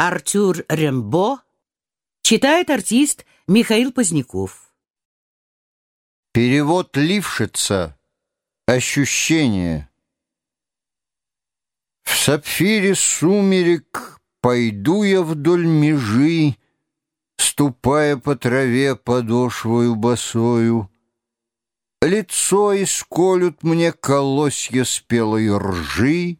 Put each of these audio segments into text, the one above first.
Артюр Рембо читает артист Михаил Поздняков. Перевод Лившица. Ощущение. В сапфире сумерек пойду я вдоль межи, Ступая по траве подошвою босою. Лицо исколют мне колосья спелой ржи,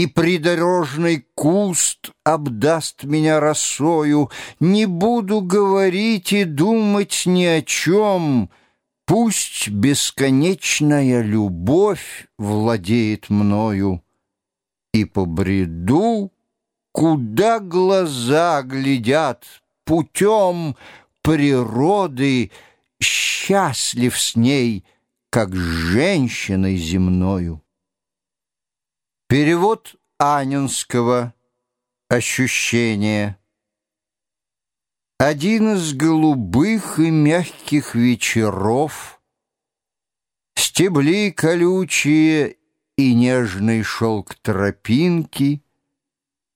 и придорожный куст обдаст меня росою. Не буду говорить и думать ни о чем. Пусть бесконечная любовь владеет мною. И по бреду, куда глаза глядят, путем природы счастлив с ней, как с женщиной земною. Перевод Анинского «Ощущение». Один из голубых и мягких вечеров, Стебли колючие и нежный шелк тропинки,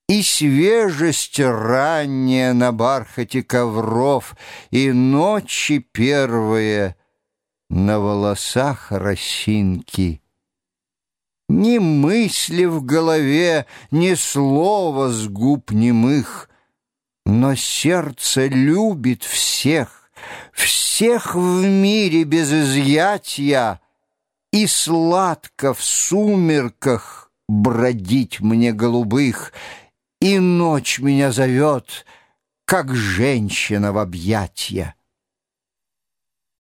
И свежесть ранняя на бархате ковров, И ночи первые на волосах росинки — ни мысли в голове, ни слова с губ немых, Но сердце любит всех, всех в мире без изъятия, И сладко в сумерках бродить мне голубых, И ночь меня зовет, как женщина в объятья.